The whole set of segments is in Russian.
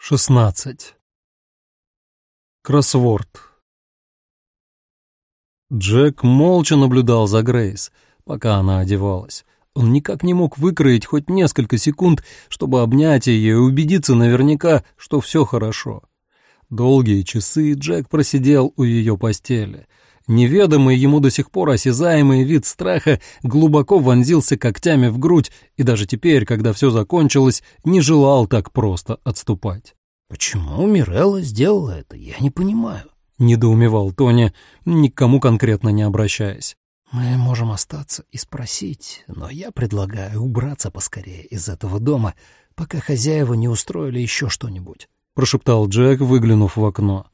16. Кроссворд. Джек молча наблюдал за Грейс, пока она одевалась. Он никак не мог выкроить хоть несколько секунд, чтобы обнять ее и убедиться наверняка, что все хорошо. Долгие часы Джек просидел у ее постели. Неведомый ему до сих пор осязаемый вид страха глубоко вонзился когтями в грудь, и даже теперь, когда все закончилось, не желал так просто отступать. «Почему Мирелла сделала это, я не понимаю», — недоумевал Тони, никому конкретно не обращаясь. «Мы можем остаться и спросить, но я предлагаю убраться поскорее из этого дома, пока хозяева не устроили еще что-нибудь», — прошептал Джек, выглянув в окно.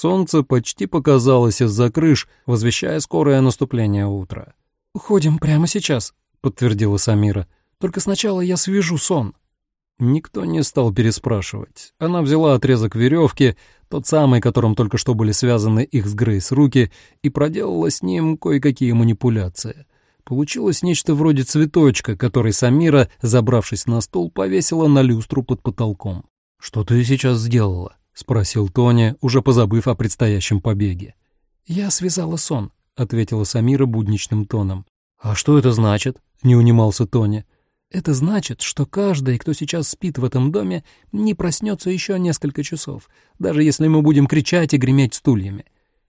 Солнце почти показалось из-за крыш, возвещая скорое наступление утра. «Уходим прямо сейчас», — подтвердила Самира. «Только сначала я свяжу сон». Никто не стал переспрашивать. Она взяла отрезок веревки, тот самый, которым только что были связаны их с Грейс руки, и проделала с ним кое-какие манипуляции. Получилось нечто вроде цветочка, который Самира, забравшись на стол, повесила на люстру под потолком. «Что ты сейчас сделала?» — спросил Тони, уже позабыв о предстоящем побеге. «Я связала сон», — ответила Самира будничным тоном. «А что это значит?» — не унимался Тони. «Это значит, что каждый, кто сейчас спит в этом доме, не проснется еще несколько часов, даже если мы будем кричать и греметь стульями».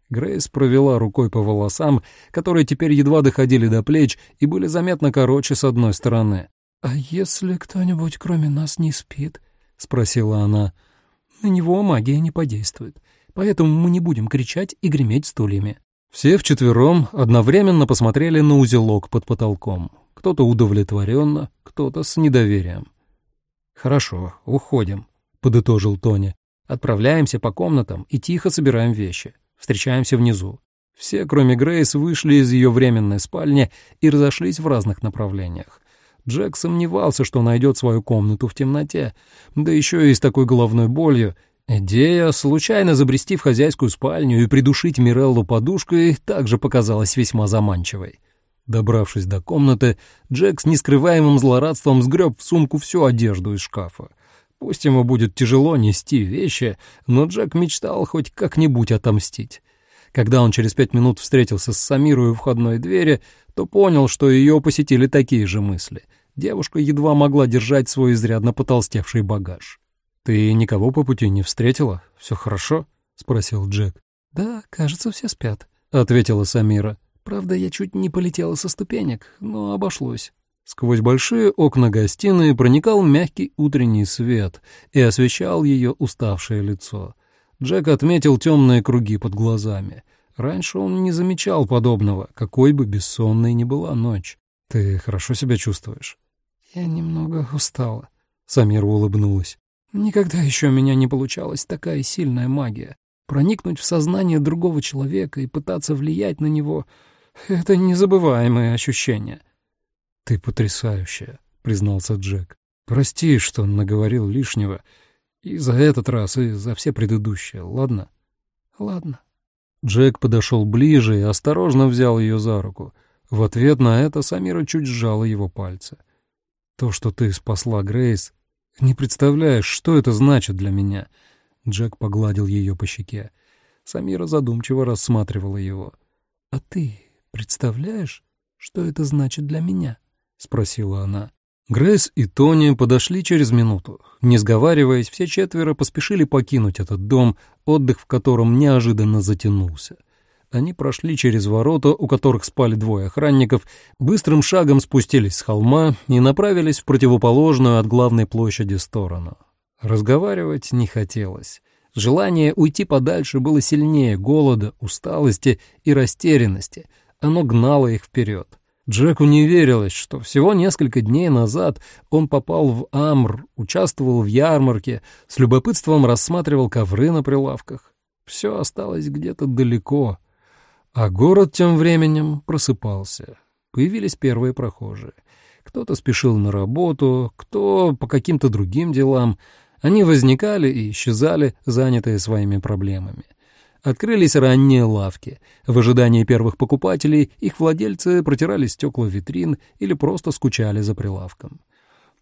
Грейс провела рукой по волосам, которые теперь едва доходили до плеч и были заметно короче с одной стороны. «А если кто-нибудь кроме нас не спит?» — спросила она. — на него магия не подействует, поэтому мы не будем кричать и греметь стульями». Все вчетвером одновременно посмотрели на узелок под потолком. Кто-то удовлетворенно, кто-то с недоверием. «Хорошо, уходим», — подытожил Тони. «Отправляемся по комнатам и тихо собираем вещи. Встречаемся внизу». Все, кроме Грейс, вышли из ее временной спальни и разошлись в разных направлениях. Джек сомневался, что найдет свою комнату в темноте, да еще и с такой головной болью. Идея случайно забрести в хозяйскую спальню и придушить Миреллу подушкой также показалась весьма заманчивой. Добравшись до комнаты, Джек с нескрываемым злорадством сгреб в сумку всю одежду из шкафа. Пусть ему будет тяжело нести вещи, но Джек мечтал хоть как-нибудь отомстить. Когда он через пять минут встретился с Самирой у входной двери, то понял, что ее посетили такие же мысли. Девушка едва могла держать свой изрядно потолстевший багаж. «Ты никого по пути не встретила? Все хорошо?» — спросил Джек. «Да, кажется, все спят», — ответила Самира. «Правда, я чуть не полетела со ступенек, но обошлось». Сквозь большие окна гостиной проникал мягкий утренний свет и освещал ее уставшее лицо. Джек отметил темные круги под глазами. Раньше он не замечал подобного, какой бы бессонной ни была ночь. «Ты хорошо себя чувствуешь?» «Я немного устала», — Самира улыбнулась. «Никогда еще у меня не получалась такая сильная магия. Проникнуть в сознание другого человека и пытаться влиять на него — это незабываемое ощущение». «Ты потрясающая», — признался Джек. «Прости, что наговорил лишнего. И за этот раз, и за все предыдущие, ладно?» «Ладно». Джек подошел ближе и осторожно взял ее за руку. В ответ на это Самира чуть сжала его пальцы. То, что ты спасла Грейс, не представляешь, что это значит для меня. Джек погладил ее по щеке. Самира задумчиво рассматривала его. А ты представляешь, что это значит для меня? спросила она. Грейс и Тони подошли через минуту. Не сговариваясь, все четверо поспешили покинуть этот дом, отдых в котором неожиданно затянулся. Они прошли через ворота, у которых спали двое охранников, быстрым шагом спустились с холма и направились в противоположную от главной площади сторону. Разговаривать не хотелось. Желание уйти подальше было сильнее голода, усталости и растерянности. Оно гнало их вперед. Джеку не верилось, что всего несколько дней назад он попал в Амр, участвовал в ярмарке, с любопытством рассматривал ковры на прилавках. Все осталось где-то далеко — а город тем временем просыпался. Появились первые прохожие. Кто-то спешил на работу, кто по каким-то другим делам. Они возникали и исчезали, занятые своими проблемами. Открылись ранние лавки. В ожидании первых покупателей их владельцы протирали стекла витрин или просто скучали за прилавком.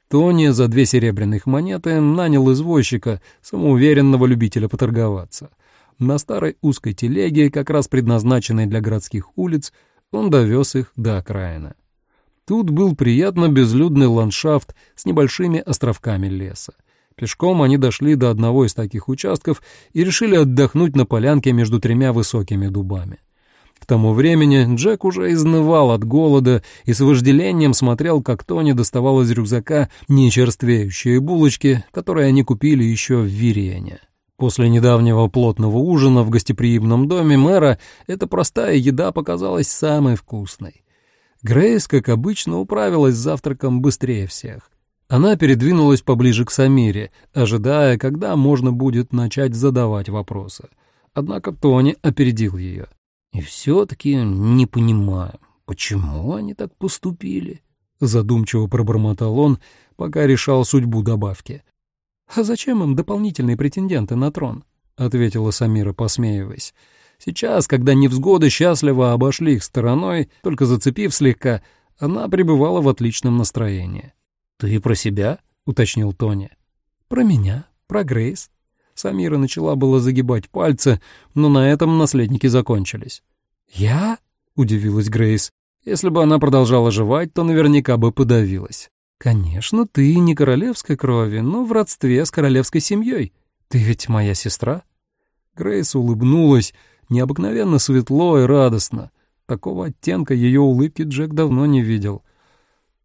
Тони за две серебряных монеты нанял извозчика, самоуверенного любителя поторговаться. На старой узкой телеге, как раз предназначенной для городских улиц, он довез их до окраины. Тут был приятно безлюдный ландшафт с небольшими островками леса. Пешком они дошли до одного из таких участков и решили отдохнуть на полянке между тремя высокими дубами. К тому времени Джек уже изнывал от голода и с вожделением смотрел, как Тони доставал из рюкзака нечерствеющие булочки, которые они купили еще в Вириене. После недавнего плотного ужина в гостеприимном доме мэра эта простая еда показалась самой вкусной. Грейс, как обычно, управилась с завтраком быстрее всех. Она передвинулась поближе к Самире, ожидая, когда можно будет начать задавать вопросы. Однако Тони опередил ее. «И все-таки не понимаю, почему они так поступили?» Задумчиво пробормотал он, пока решал судьбу добавки. «А зачем им дополнительные претенденты на трон?» — ответила Самира, посмеиваясь. Сейчас, когда невзгоды счастливо обошли их стороной, только зацепив слегка, она пребывала в отличном настроении. «Ты про себя?» — уточнил Тони. «Про меня, про Грейс». Самира начала было загибать пальцы, но на этом наследники закончились. «Я?» — удивилась Грейс. Если бы она продолжала жевать, то наверняка бы подавилась. «Конечно, ты не королевской крови, но в родстве с королевской семьей. Ты ведь моя сестра?» Грейс улыбнулась, необыкновенно светло и радостно. Такого оттенка ее улыбки Джек давно не видел.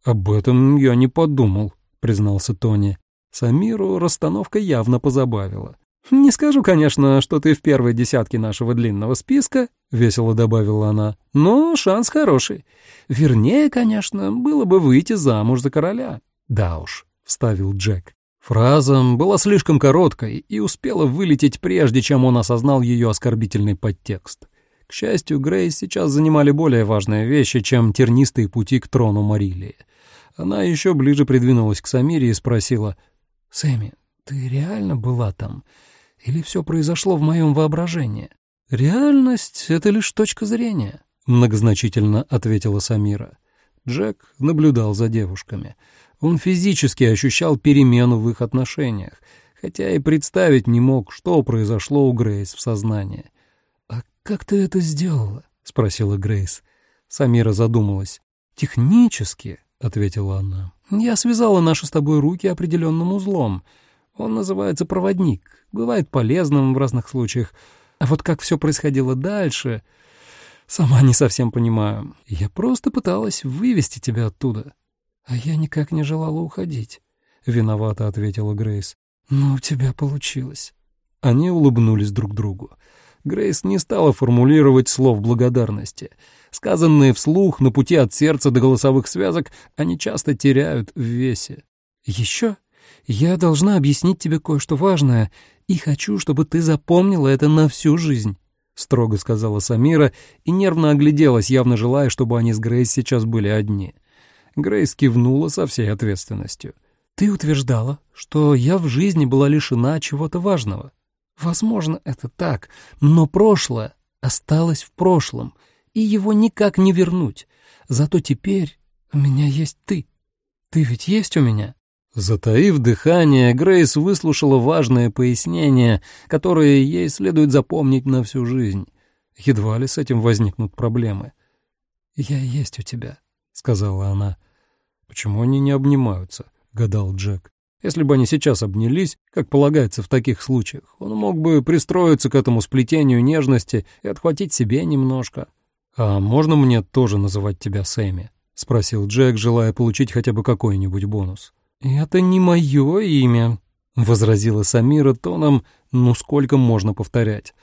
«Об этом я не подумал», — признался Тони. Самиру расстановка явно позабавила. «Не скажу, конечно, что ты в первой десятке нашего длинного списка», — весело добавила она, — «но шанс хороший. Вернее, конечно, было бы выйти замуж за короля». «Да уж», — вставил Джек. Фраза была слишком короткой и успела вылететь прежде, чем он осознал ее оскорбительный подтекст. К счастью, Грейс сейчас занимали более важные вещи, чем тернистые пути к трону Марилии. Она еще ближе придвинулась к Самире и спросила, «Сэмми, ты реально была там? Или все произошло в моем воображении?» «Реальность — это лишь точка зрения», — многозначительно ответила Самира. Джек наблюдал за девушками — он физически ощущал перемену в их отношениях, хотя и представить не мог, что произошло у Грейс в сознании. «А как ты это сделала?» — спросила Грейс. Самира задумалась. «Технически», — ответила она. «Я связала наши с тобой руки определенным узлом. Он называется проводник, бывает полезным в разных случаях. А вот как все происходило дальше, сама не совсем понимаю. Я просто пыталась вывести тебя оттуда». «А я никак не желала уходить», — виновато ответила Грейс. «Но у тебя получилось». Они улыбнулись друг другу. Грейс не стала формулировать слов благодарности. Сказанные вслух на пути от сердца до голосовых связок они часто теряют в весе. «Еще я должна объяснить тебе кое-что важное, и хочу, чтобы ты запомнила это на всю жизнь», — строго сказала Самира и нервно огляделась, явно желая, чтобы они с Грейс сейчас были одни. Грейс кивнула со всей ответственностью. «Ты утверждала, что я в жизни была лишена чего-то важного. Возможно, это так, но прошлое осталось в прошлом, и его никак не вернуть. Зато теперь у меня есть ты. Ты ведь есть у меня?» Затаив дыхание, Грейс выслушала важное пояснение, которое ей следует запомнить на всю жизнь. Едва ли с этим возникнут проблемы. «Я есть у тебя», — сказала она. «Почему они не обнимаются?» — гадал Джек. Если бы они сейчас обнялись, как полагается в таких случаях, он мог бы пристроиться к этому сплетению нежности и отхватить себе немножко. «А можно мне тоже называть тебя Сэмми?» — спросил Джек, желая получить хотя бы какой-нибудь бонус. «Это не мое имя», — возразила Самира тоном, ну сколько можно повторять.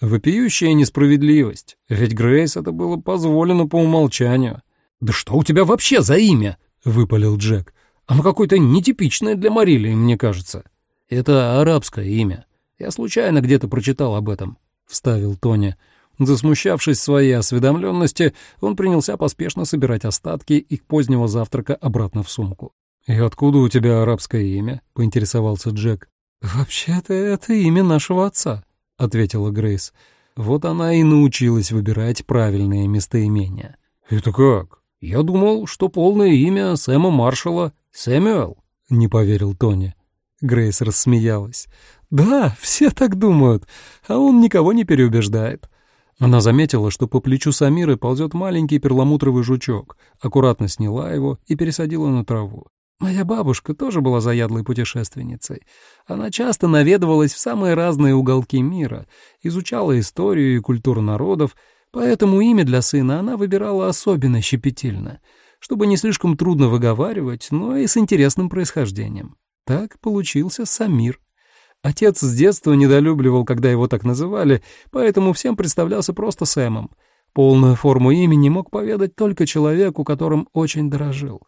Вопиющая несправедливость, ведь Грейс это было позволено по умолчанию. «Да что у тебя вообще за имя?» — выпалил Джек. «Оно какое-то нетипичное для Марилии, мне кажется». «Это арабское имя. Я случайно где-то прочитал об этом», — вставил Тони. Засмущавшись своей осведомленности, он принялся поспешно собирать остатки их позднего завтрака обратно в сумку. «И откуда у тебя арабское имя?» — поинтересовался Джек. «Вообще-то это имя нашего отца», — ответила Грейс. Вот она и научилась выбирать правильные местоимения. «Это как?» «Я думал, что полное имя Сэма Маршалла — Сэмюэл», —— не поверил Тони. Грейс рассмеялась. «Да, все так думают, а он никого не переубеждает». Она заметила, что по плечу Самиры ползет маленький перламутровый жучок, аккуратно сняла его и пересадила на траву. Моя бабушка тоже была заядлой путешественницей. Она часто наведывалась в самые разные уголки мира, изучала историю и культуру народов, поэтому имя для сына она выбирала особенно щепетильно, чтобы не слишком трудно выговаривать, но и с интересным происхождением. Так получился Самир. Отец с детства недолюбливал, когда его так называли, поэтому всем представлялся просто Сэмом. Полную форму имени мог поведать только человеку, которым очень дорожил.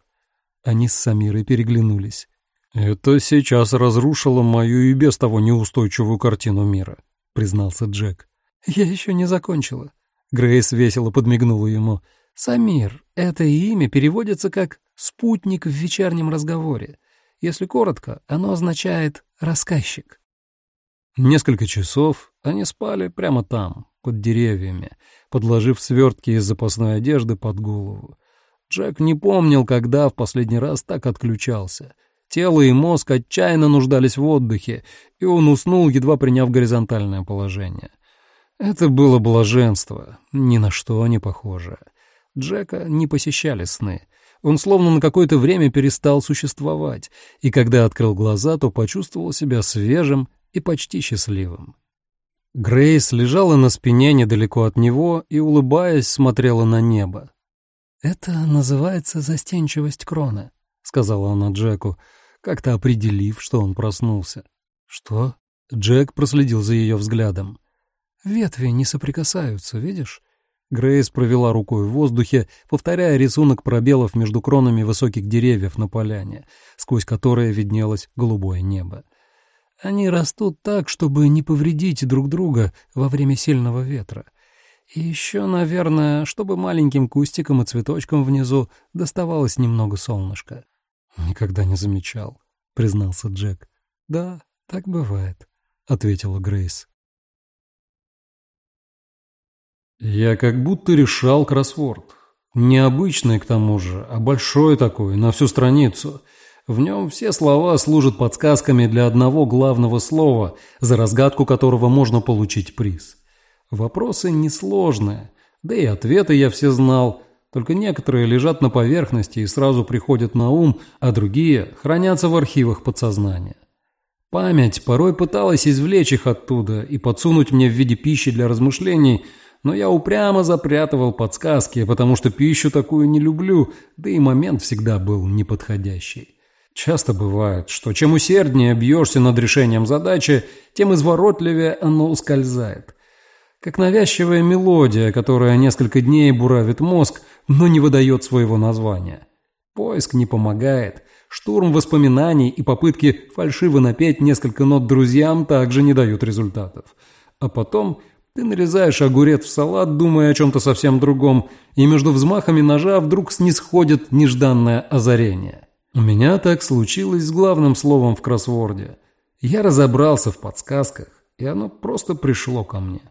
Они с Самирой переглянулись. «Это сейчас разрушило мою и без того неустойчивую картину мира», — признался Джек. «Я еще не закончила». Грейс весело подмигнула ему. «Самир, это имя переводится как «спутник в вечернем разговоре». Если коротко, оно означает «рассказчик». Несколько часов они спали прямо там, под деревьями, подложив свертки из запасной одежды под голову. Джек не помнил, когда в последний раз так отключался. Тело и мозг отчаянно нуждались в отдыхе, и он уснул, едва приняв горизонтальное положение. Это было блаженство, ни на что не похожее. Джека не посещали сны. Он словно на какое-то время перестал существовать, и когда открыл глаза, то почувствовал себя свежим и почти счастливым. Грейс лежала на спине недалеко от него и, улыбаясь, смотрела на небо. «Это называется застенчивость крона», — сказала она Джеку, как-то определив, что он проснулся. «Что?» — Джек проследил за ее взглядом. «Ветви не соприкасаются, видишь? Грейс провела рукой в воздухе, повторяя рисунок пробелов между кронами высоких деревьев на поляне, сквозь которые виднелось голубое небо. Они растут так, чтобы не повредить друг друга во время сильного ветра. И еще, наверное, чтобы маленьким кустикам и цветочкам внизу доставалось немного солнышка. «Никогда не замечал», — признался Джек. «Да, так бывает», — ответила Грейс. Я как будто решал кроссворд. Необычный к тому же, а большой такой, на всю страницу. В нем все слова служат подсказками для одного главного слова, за разгадку которого можно получить приз. Вопросы несложные, да и ответы я все знал, только некоторые лежат на поверхности и сразу приходят на ум, а другие хранятся в архивах подсознания. Память порой пыталась извлечь их оттуда и подсунуть мне в виде пищи для размышлений – но я упрямо запрятывал подсказки, потому что пищу такую не люблю, да и момент всегда был неподходящий. Часто бывает, что чем усерднее бьешься над решением задачи, тем изворотливее оно ускользает. Как навязчивая мелодия, которая несколько дней буравит мозг, но не выдает своего названия. Поиск не помогает. Штурм воспоминаний и попытки фальшиво напеть несколько нот друзьям также не дают результатов. А потом ты нарезаешь огурец в салат, думая о чем-то совсем другом, и между взмахами ножа вдруг снисходит нежданное озарение. У меня так случилось с главным словом в кроссворде. Я разобрался в подсказках, и оно просто пришло ко мне.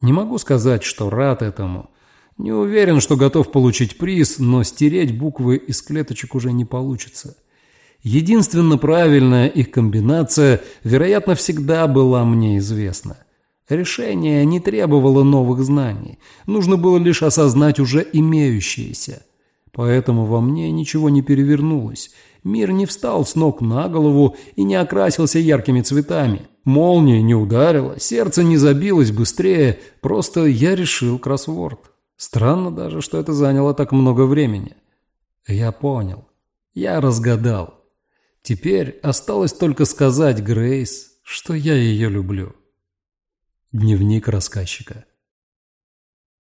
Не могу сказать, что рад этому. Не уверен, что готов получить приз, но стереть буквы из клеточек уже не получится. Единственно правильная их комбинация, вероятно, всегда была мне известна. Решение не требовало новых знаний, нужно было лишь осознать уже имеющиеся. Поэтому во мне ничего не перевернулось, мир не встал с ног на голову и не окрасился яркими цветами. Молния не ударила, сердце не забилось быстрее, просто я решил кроссворд. Странно даже, что это заняло так много времени. Я понял. Я разгадал. Теперь осталось только сказать Грейс, что я ее люблю. Дневник рассказчика.